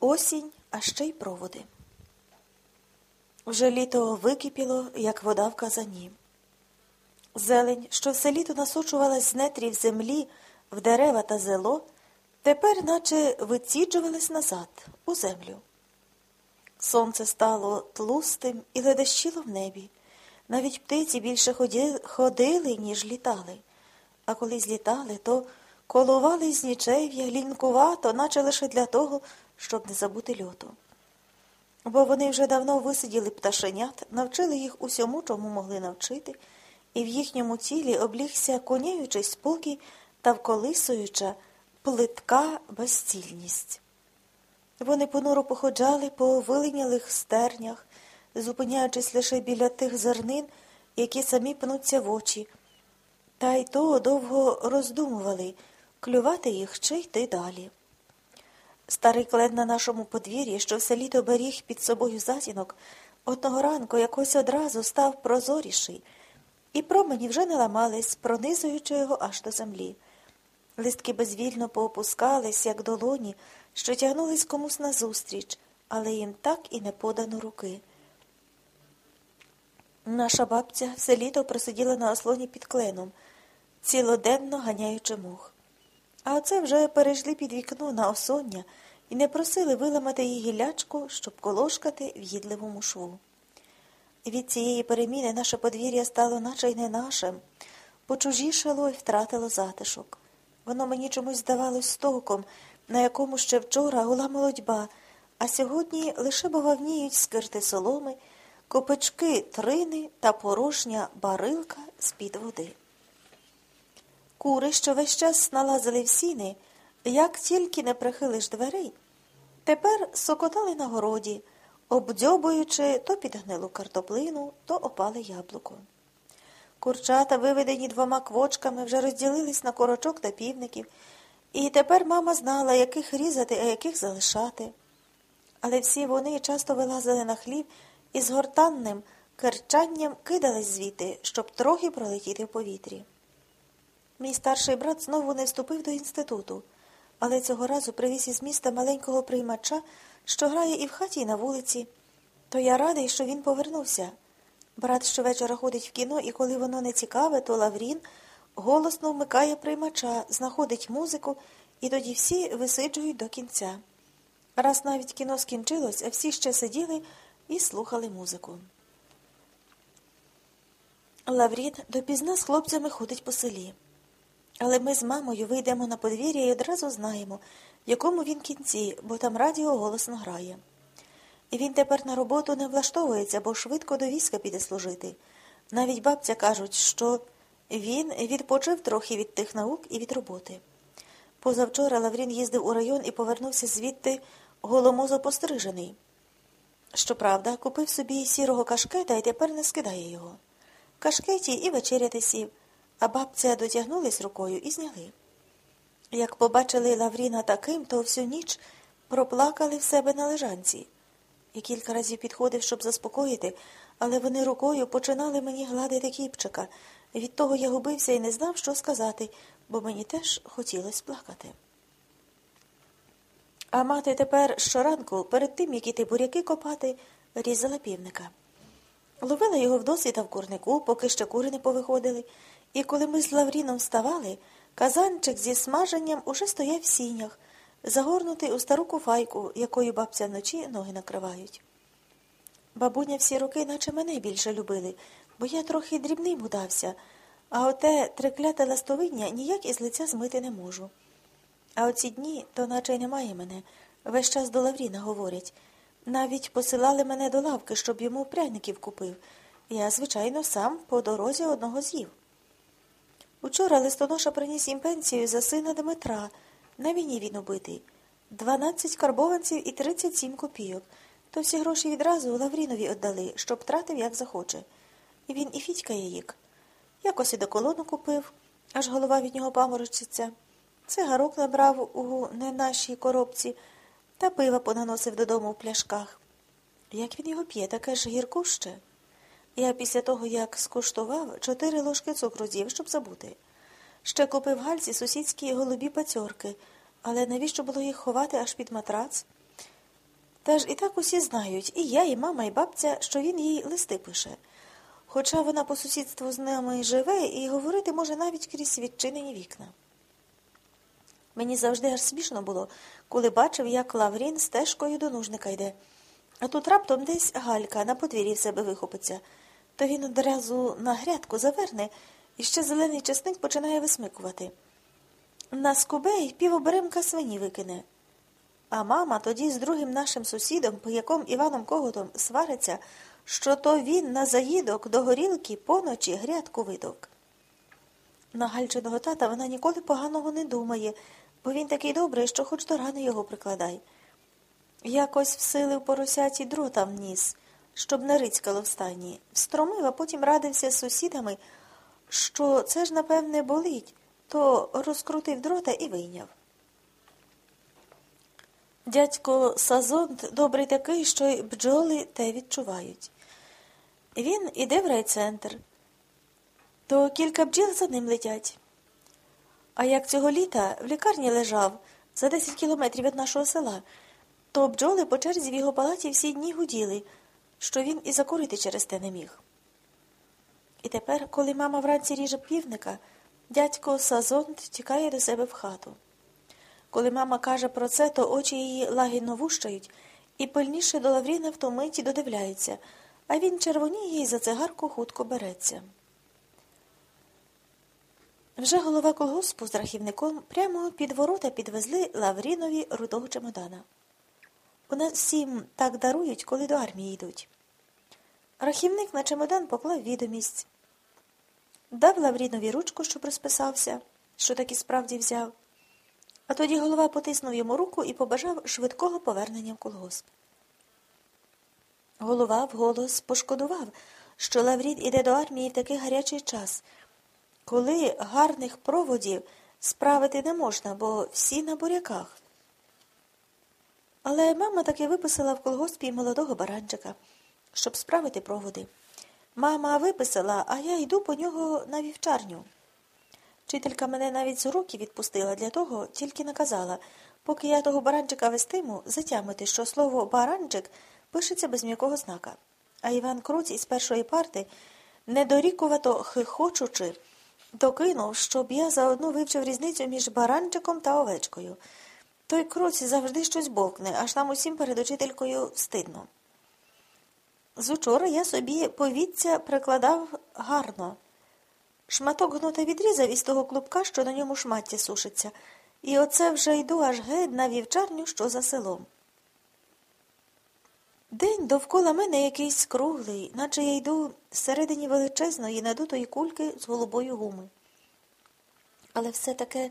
Осінь, а ще й проводи. Вже літо википіло, як вода в казані. Зелень, що все літо насочувалась з нетрів землі в дерева та зело, тепер наче виціджувалась назад, у землю. Сонце стало тлустим і ледещило в небі. Навіть птиці більше ходили, ніж літали, а коли злітали, то колували з нічев'я лінкувато, наче лише для того, щоб не забути льоту. Бо вони вже давно висиділи пташенят, навчили їх усьому, чому могли навчити, і в їхньому тілі облігся коняючий спокій та вколисуюча плитка безцільність. Вони понуро походжали по вилинялих стернях, зупиняючись лише біля тих зернин, які самі пнуться в очі, та й то довго роздумували, клювати їх чи йти далі. Старий клен на нашому подвір'ї, що все літо беріг під собою затінок, одного ранку якось одразу став прозоріший, і промені вже не ламались, пронизуючи його аж до землі. Листки безвільно поопускались, як долоні, що тягнулись комусь назустріч, але їм так і не подано руки. Наша бабця все літо просиділа на ослоні під кленом, цілоденно ганяючи мух. А оце вже перейшли під вікно на осоння і не просили виламати її гілячку, щоб колошкати в'їдливому шву. Від цієї переміни наше подвір'я стало наче й не нашим, почужішало і втратило затишок. Воно мені чомусь здавалось стоком, на якому ще вчора гула молодьба, а сьогодні лише бовавніють скирти соломи, копички трини та порожня барилка з-під води. Кури, що весь час налазили в сіни, як тільки не прихилиш дверей, тепер сокотали на городі, обдьобуючи то підгнилу картоплину, то опале яблуко. Курчата, виведені двома квочками, вже розділились на корочок та півників, і тепер мама знала, яких різати, а яких залишати. Але всі вони часто вилазили на хліб і з гортанним керчанням кидались звідти, щоб трохи пролетіти в повітрі. Мій старший брат знову не вступив до інституту, але цього разу привіз із міста маленького приймача, що грає і в хаті, і на вулиці. То я радий, що він повернувся. Брат щовечора ходить в кіно, і коли воно не цікаве, то Лаврін голосно вмикає приймача, знаходить музику, і тоді всі висиджують до кінця. Раз навіть кіно скінчилось, а всі ще сиділи і слухали музику. Лаврін допізна з хлопцями ходить по селі. Але ми з мамою вийдемо на подвір'я і одразу знаємо, в якому він кінці, бо там радіо голосно грає. І він тепер на роботу не влаштовується, бо швидко до війська піде служити. Навіть бабця кажуть, що він відпочив трохи від тих наук і від роботи. Позавчора Лаврін їздив у район і повернувся звідти голомозо пострижений. Щоправда, купив собі сірого кашкета і тепер не скидає його. В кашкеті і вечеряти сів а бабця дотягнулись рукою і зняли. Як побачили Лавріна таким, то всю ніч проплакали в себе на лежанці. І кілька разів підходив, щоб заспокоїти, але вони рукою починали мені гладити кіпчика. Від того я губився і не знав, що сказати, бо мені теж хотілося плакати. А мати тепер щоранку, перед тим, як іти буряки копати, різала півника. Ловила його в досвіта в курнику, поки ще кури не повиходили, і коли ми з Лавріном вставали, казанчик зі смаженням уже стояв в сінях, загорнутий у стару куфайку, якою бабця вночі ноги накривають. Бабуня всі роки, наче мене більше любили, бо я трохи дрібним удався, а оте трикляте ластовиння ніяк із лиця змити не можу. А оці дні, то наче й немає мене, весь час до Лавріна говорять. Навіть посилали мене до лавки, щоб йому пряників купив. Я, звичайно, сам по дорозі одного з'їв. Учора листоноша приніс їм пенсію за сина Дмитра. На війні він убитий. Дванадцять карбованців і тридцять сім копійок. То всі гроші відразу Лаврінові віддали, щоб тратив, як захоче. І він і Фітька яїк. Якось і до колону купив, аж голова від нього паморочиться. Цигарок набрав у не нашій коробці та пива понаносив додому в пляшках. Як він його п'є, таке ж гіркуще. Я після того, як скуштував, чотири ложки цукру з'їв, щоб забути. Ще купив гальці сусідські голубі пацьорки, але навіщо було їх ховати аж під матрац? Та ж і так усі знають, і я, і мама, і бабця, що він їй листи пише. Хоча вона по сусідству з нами живе і говорити може навіть крізь відчинені вікна. Мені завжди аж смішно було, коли бачив, як Лаврін стежкою до нужника йде. А тут раптом десь галька на подвір'ї в себе вихопиться, то він одразу на грядку заверне і ще зелений часник починає висмикувати. На скубей півоберемка свині викине. А мама тоді з другим нашим сусідом, пояком Іваном Коготом, свариться, що то він на заїдок до горілки поночі грядку видовк. На Гальчиного тата вона ніколи поганого не думає, бо він такий добрий, що хоч до рани його прикладай. Якось всилив поросяті дрота в ніс, щоб не рицькало в стані, встромив, а потім радився з сусідами, що це ж, напевне, болить, то розкрутив дрота і вийняв. Дядько Сазонт добрий такий, що й бджоли те відчувають. Він іде в райцентр, то кілька бджіл за ним летять. А як цього літа в лікарні лежав за 10 кілометрів від нашого села, то бджоли по черзі в його палаті всі дні гуділи, що він і закурити через те не міг. І тепер, коли мама вранці ріже півника, дядько Сазонт тікає до себе в хату. Коли мама каже про це, то очі її лагідно вущають, і пильніше до Лавріна в ту миті додивляються, а він червоніє і за цигарку хутко береться. Вже голова колгоспу з рахівником прямо під ворота підвезли Лаврінові рудого чемодана. У нас всім так дарують, коли до армії йдуть. Рахівник на чемодан поклав відомість, дав Лаврінові ручку, щоб розписався, що таки справді взяв. А тоді голова потиснув йому руку і побажав швидкого повернення в колгосп. Голова вголос пошкодував, що Лаврін іде до армії в такий гарячий час, коли гарних проводів справити не можна, бо всі на буряках. Але мама таки виписала в колгоспі молодого баранчика, щоб справити проводи. Мама виписала, а я йду по нього на вівчарню. Вчителька мене навіть з уроків відпустила для того, тільки наказала, поки я того баранчика вестиму, затямити, що слово баранчик пишеться без м'якого знака. А Іван Круць із першої парти, недорікувато хихочучи, докинув, щоб я заодно вивчив різницю між баранчиком та овечкою. Той Круць завжди щось бовкне, аж нам усім перед учителькою стидно. З учора я собі повідця прикладав гарно. Шматок гнота відрізав із того клубка, що на ньому шмаття сушиться, і оце вже йду аж геть на вівчарню, що за селом. День довкола мене якийсь круглий, наче я йду всередині величезної надутої кульки з голубою гуми. Але все таке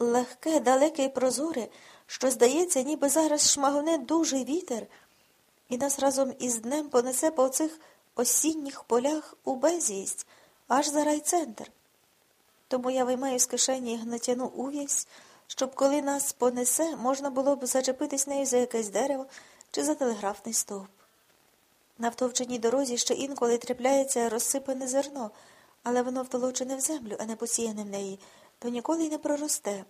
легке, далеке і прозоре, що, здається, ніби зараз шмагне дужий вітер, і нас разом із днем понесе по оцих осінніх полях у безвість, аж за райцентр. Тому я виймаю з кишені гнатяну ув'язь, щоб коли нас понесе, можна було б зачепитись нею за якесь дерево чи за телеграфний стовп. На втовченій дорозі ще інколи трапляється розсипане зерно, але воно втолочене в землю, а не посіяне в неї, то ніколи й не проросте.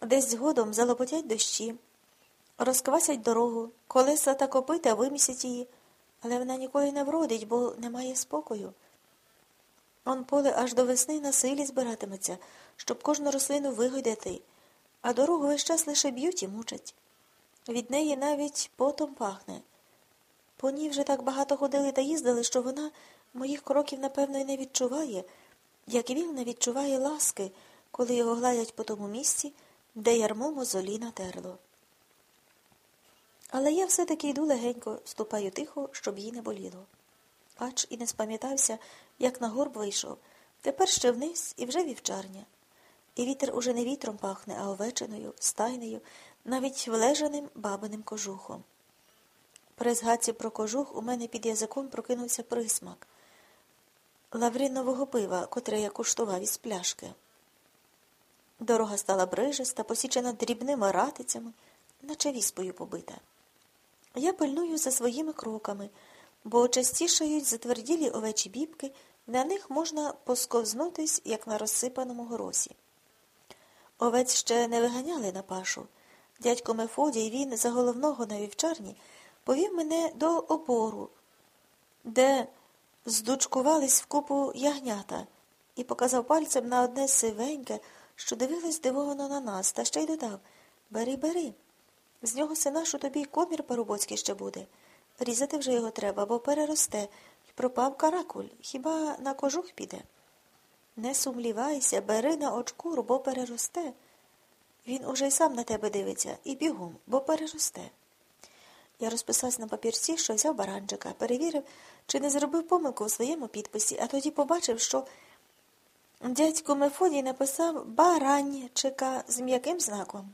Десь згодом залопотять дощі, розквасять дорогу, колеса та копита вимісять її, але вона ніколи не вродить, бо немає спокою. Он поле аж до весни на силі збиратиметься, щоб кожну рослину вигойдати, а дорогу весь час лише б'ють і мучать. Від неї навіть потом пахне. По ній вже так багато ходили та їздили, що вона моїх кроків, напевно, і не відчуває, як він не відчуває ласки, коли його гладять по тому місці, де ярмо мозолі натерло. Але я все-таки йду легенько, ступаю тихо, щоб їй не боліло. Ач і не спам'ятався, як на горб вийшов. Тепер ще вниз і вже вівчарня. І вітер уже не вітром пахне, а овечиною, стайнею, навіть влежаним бабиним кожухом. При згадці про кожух у мене під язиком прокинувся присмак лавринового пива, котре я куштував із пляшки. Дорога стала брижиста, посічена дрібними ратицями, наче віспою побита. Я пильную за своїми кроками, бо частішають затверділі овечі бібки, на них можна посковзнутись, як на розсипаному горосі. Овець ще не виганяли на пашу. Дядько Мефодій, він за головного на вівчарні, повів мене до опору, де здучкувались в купу ягнята, і показав пальцем на одне сивеньке, що дивилось здивовано на нас, та ще й додав Бери, бери. З нього синашу тобі комір парубоцький ще буде. Різати вже його треба, бо переросте, І пропав каракуль, хіба на кожух піде. Не сумлівайся, бери на очкуру, бо переросте. Він уже й сам на тебе дивиться, і бігом, бо переросте. Я розписався на папірці, що взяв баранчика, перевірив, чи не зробив помилку у своєму підписі, а тоді побачив, що дядько Мефодій написав баранчика з м'яким знаком.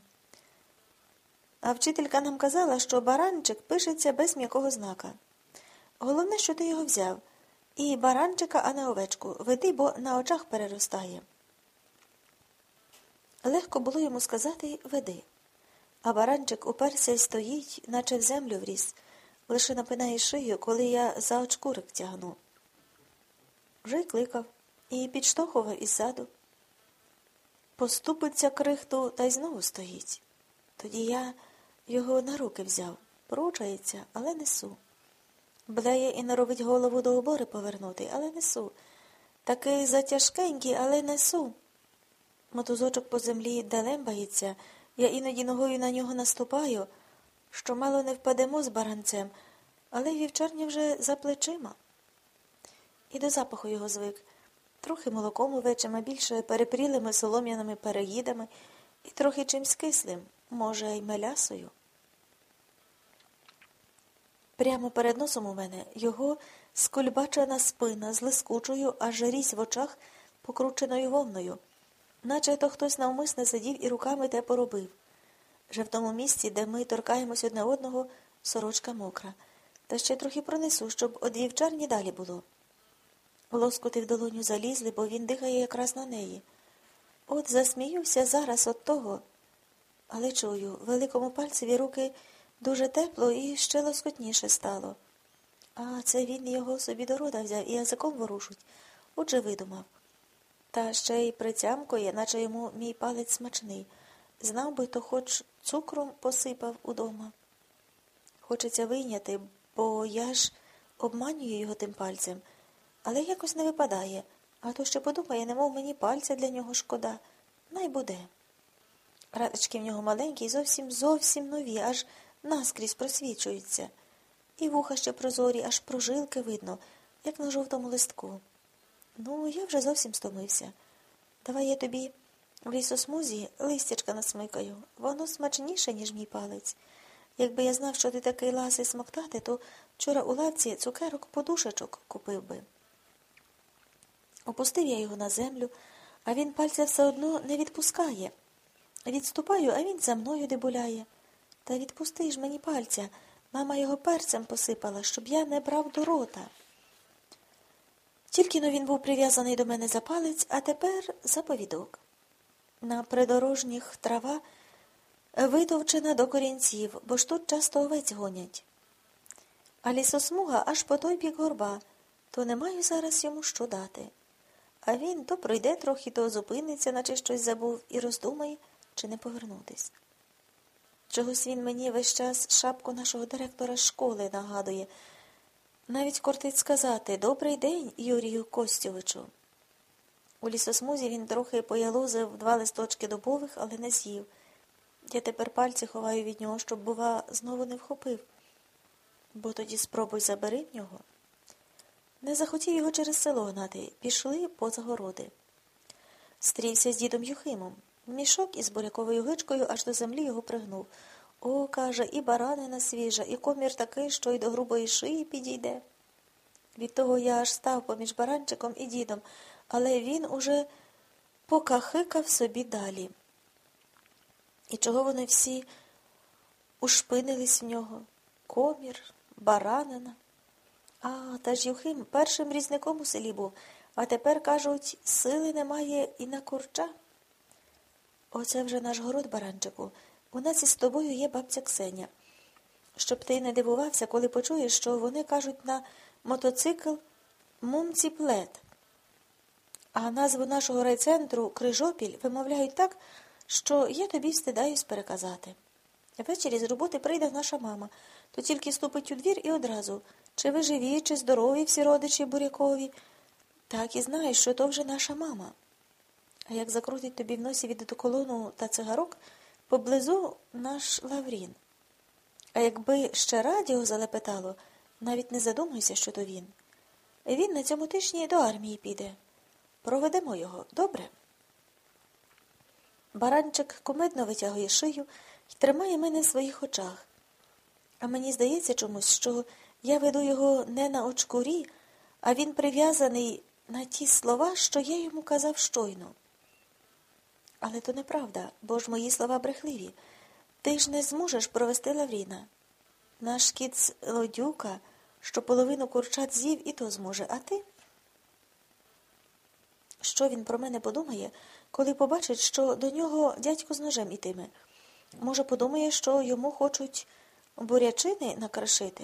А вчителька нам казала, що баранчик пишеться без м'якого знака. Головне, що ти його взяв. І баранчика, а не овечку. Веди, бо на очах переростає. Легко було йому сказати веди. А баранчик уперся й стоїть, наче в землю вріс, лише напинає шию, коли я за очкурик тягну. Вже й кликав і підштовхував іззаду. Поступиться крихту та й знову стоїть. Тоді я його на руки взяв, поручається, але несу. Блеє і наробить голову до обори повернути, але несу. Такий затяжкенький, але несу. Мотузочок по землі далембається, я іноді ногою на нього наступаю, що мало не впадемо з баранцем, але вівчарня вже за плечима. І до запаху його звик. Трохи молоком увечим, а більше перепрілими солом'яними переїдами і трохи чимсь кислим, може, й мелясою. Прямо перед носом у мене його скульбачена спина з лискучою, аж різь в очах покрученою вовною, наче то хтось навмисне сидів і руками те поробив. Вже в тому місці, де ми торкаємось одне одного, сорочка мокра, та ще трохи пронесу, щоб од вівчарні далі було. Лоскути в долоню залізли, бо він дихає якраз на неї. От засміюся зараз от того, але чую, великому пальцеві руки. Дуже тепло і ще лоскотніше стало. А це він його собі до рода взяв і язиком ворушить. Отже видумав. Та ще й притямкує, наче йому мій палець смачний. Знав би, то хоч цукром посипав удома. Хочеться вийняти, бо я ж обманюю його тим пальцем, але якось не випадає, а то ще подумає, немов мені пальця для нього шкода. Най буде. Радочки в нього маленькі, зовсім зовсім нові, аж наскрізь просвічуються. І вуха ще прозорі, аж прожилки видно, як на жовтому листку. Ну, я вже зовсім стомився. Давай я тобі в лісосмузі листячка насмикаю. Воно смачніше, ніж мій палець. Якби я знав, що ти такий ласий смоктати, то вчора у лавці цукерок подушечок купив би. Опустив я його на землю, а він пальця все одно не відпускає. Відступаю, а він за мною дебуляє. Та відпусти ж мені пальця. Мама його перцем посипала, щоб я не брав до рота. Тільки но він був прив'язаний до мене за палець, а тепер за повідок. На придорожніх трава видовчена до корінців, бо ж тут часто овець гонять. А лісосмуга аж по той бік горба, то не маю зараз йому що дати. А він то пройде трохи, то зупиниться, наче щось забув, і роздумає, чи не повернутись. Чогось він мені весь час шапку нашого директора школи нагадує. Навіть кортить сказати Добрий день, Юрію Костьовичу. У лісосмузі він трохи поялозив два листочки дубових, але не з'їв. Я тепер пальці ховаю від нього, щоб, бува, знову не вхопив. Бо тоді спробуй забери в нього. Не захотів його через село гнати, пішли поза городи. Стрівся з дідом Юхимом. Мішок із буряковою гичкою аж до землі його пригнув. О, каже, і баранина свіжа, і комір такий, що й до грубої шиї підійде. Від того я аж став поміж баранчиком і дідом, але він уже покахикав собі далі. І чого вони всі ушпинились в нього? Комір, баранина. А, та ж Юхим першим різником у селі був, а тепер, кажуть, сили немає і на курча. Оце вже наш город, баранчику. У нас із тобою є бабця Ксеня. Щоб ти не дивувався, коли почуєш, що вони кажуть на мотоцикл мумціплет. А назву нашого райцентру Крижопіль вимовляють так, що я тобі встидаюсь переказати. Ввечері з роботи прийде наша мама, то тільки ступить у двір і одразу. Чи ви живі, чи здорові всі родичі бурякові? Так і знаєш, що то вже наша мама. А як закрутить тобі в носі від одеколону та цигарок, поблизу наш Лаврін. А якби ще радіо залепетало, навіть не задумуйся, що то він. Він на цьому тижні до армії піде. Проведемо його, добре? Баранчик кумедно витягує шию і тримає мене в своїх очах. А мені здається чомусь, що я веду його не на очкурі, а він прив'язаний на ті слова, що я йому казав щойно. Але то неправда, бо ж мої слова брехливі. Ти ж не зможеш провести Лавріна. Наш кіт лодюка, що половину курчат з'їв, і то зможе, а ти? Що він про мене подумає, коли побачить, що до нього дядько з ножем ітиме? Може, подумає, що йому хочуть бурячини накрашити?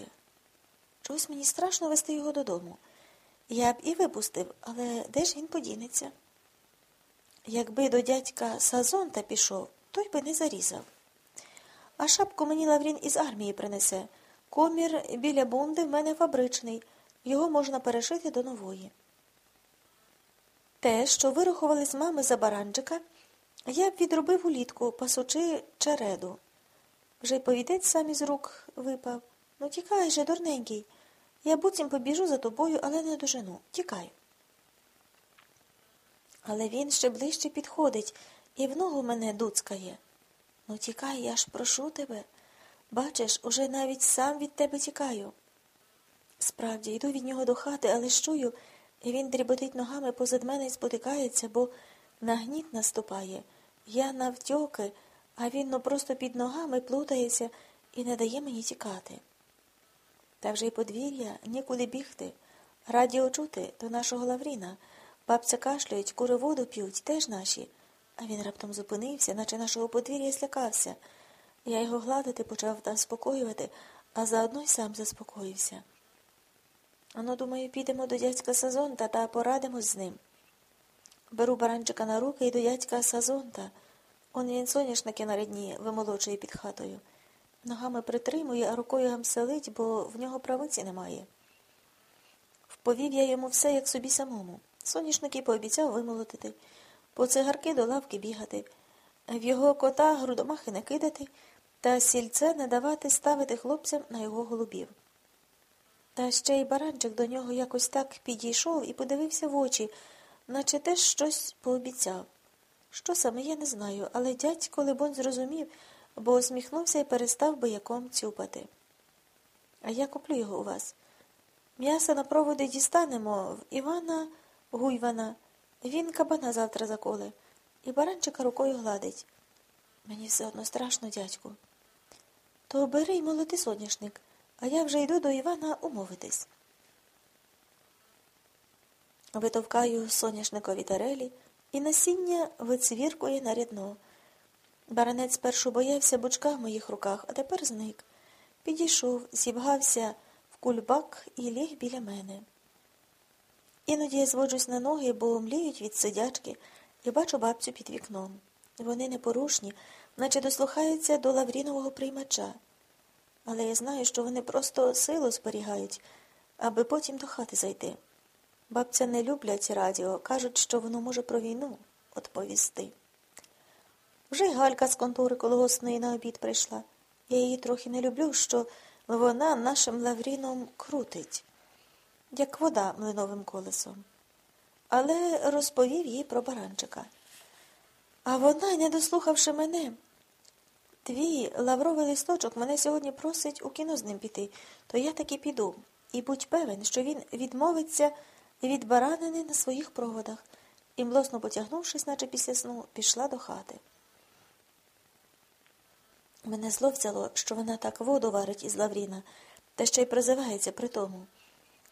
Чогось мені страшно вести його додому. Я б і випустив, але де ж він подінеться? Якби до дядька Сазонта пішов, той би не зарізав. А шапку мені Лаврін із армії принесе. Комір біля бунди в мене фабричний, його можна перешити до нової. Те, що вирахували з мами за баранчика, я б відробив улітку, пасучи череду. Вже й повідець сам із рук випав. Ну, тікай же, дурненький. Я буцім побіжу за тобою, але не дожену. Тікай. Але він ще ближче підходить і в ногу мене дуцкає. Ну, тікай, я ж прошу тебе. Бачиш, уже навіть сам від тебе тікаю. Справді, йду від нього до хати, але чую, і він дріботить ногами позад мене і спотикається, бо на гніт наступає. Я навтьоки, а він ну просто під ногами плутається і не дає мені тікати. Та вже й подвір'я нікуди бігти. Радіо чути до нашого Лавріна. Бабця кашлюють, кури воду п'ють, теж наші. А він раптом зупинився, наче нашого подвір'я злякався. Я його гладити почав та спокоювати, а заодно й сам заспокоївся. Ану, думаю, підемо до дядька Сазонта та порадимось з ним. Беру баранчика на руки і до дядька Сазонта. Он він соняшники на рідні вимолочує під хатою. Ногами притримує, а рукою гамселить, бо в нього правиці немає. Вповів я йому все, як собі самому. Соняшники пообіцяв вимолотити, по цигарки до лавки бігати, в його кота грудомахи не кидати та сільце не давати ставити хлопцям на його голубів. Та ще й баранчик до нього якось так підійшов і подивився в очі, наче теж щось пообіцяв. Що саме, я не знаю, але дядько, либонь, зрозумів, бо усміхнувся і перестав бияком цюпати. А я куплю його у вас. М'яса на проводи дістанемо в Івана Гуйвана. Він кабана завтра заколе, і баранчика рукою гладить. Мені все одно страшно, дядьку. То бери й молоти соняшник, а я вже йду до Івана умовитись. Витовкаю соняшникові тарелі, і насіння вицвіркує на рядно. Баранець спершу боявся бучка в моїх руках, а тепер зник. Підійшов, зібгався в кульбак і ліг біля мене. Іноді я зводжусь на ноги, бо мліють від сидячки, і бачу бабцю під вікном. Вони непорушні, наче дослухаються до лаврінового приймача. Але я знаю, що вони просто силу зберігають, аби потім до хати зайти. Бабця не люблять радіо, кажуть, що воно може про війну відповісти. Вже й Галька з контори колгосної на обід прийшла. Я її трохи не люблю, що вона нашим лавріном крутить, як вода млиновим колесом. Але розповів їй про баранчика. А вона, не дослухавши мене, твій лавровий листочок мене сьогодні просить у кіно з ним піти, то я таки піду. І будь певен, що він відмовиться від баранини на своїх проводах і, млосно потягнувшись, наче після сну, пішла до хати. Мене зло взяло, що вона так воду варить із Лавріна, та ще й призивається при тому.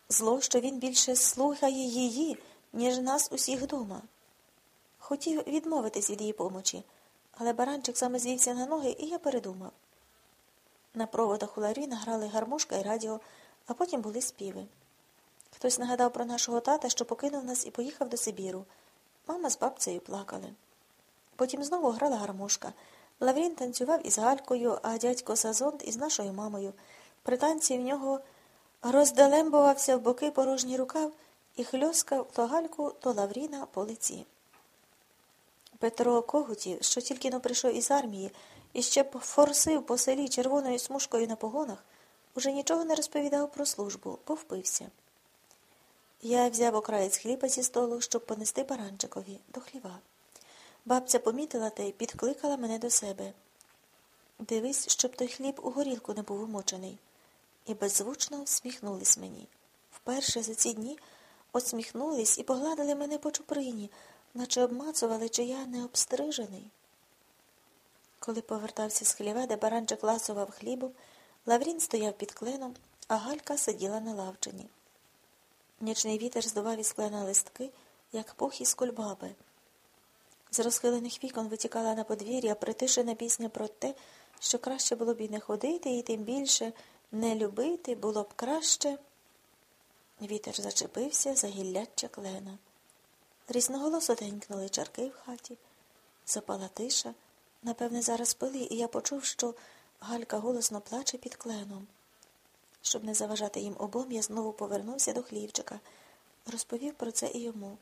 Зло, що він більше слухає її, ніж нас усіх дома. Хотів відмовитись від її помочі, але баранчик саме звівся на ноги, і я передумав. На проводах у Лавріна грали гармошка і радіо, а потім були співи. Хтось нагадав про нашого тата, що покинув нас і поїхав до Сибіру. Мама з бабцею плакали. Потім знову грала гармошка. Лаврін танцював із Галькою, а дядько Сазонт із нашою мамою. При танці в нього роздалембувався в боки порожній рукав і хльоскав то Гальку, то Лавріна по лиці. Петро Когутів, що тільки но прийшов із армії і ще форсив по селі червоною смужкою на погонах, уже нічого не розповідав про службу, повпився. Я взяв окраєць хліба зі столу, щоб понести баранчикові до хліва. Бабця помітила те й підкликала мене до себе. Дивись, щоб той хліб у горілку не був умочений. І беззвучно всміхнулись мені. Вперше за ці дні осміхнулись і погладили мене по чуприні, наче обмацували, чи я не обстрижений. Коли повертався з хліва, де баранчик ласував хлібом, Лаврін стояв під кленом, а Галька сиділа на лавчині. Нічний вітер здував із клена листки, як пух із кульбаби. З розхилених вікон витікала на подвір'я притишена пісня про те, що краще було б і не ходити, і тим більше не любити було б краще. Вітер зачепився за гілляччя клена. Різноголосо денькнули чарки в хаті. Запала тиша. Напевне, зараз пили, і я почув, що Галька голосно плаче під кленом. Щоб не заважати їм обом, я знову повернувся до хлівчика, розповів про це і йому.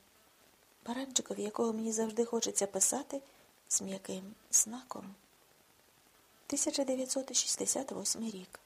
Баранчикові, якого мені завжди хочеться писати, з м'яким знаком. 1968 рік.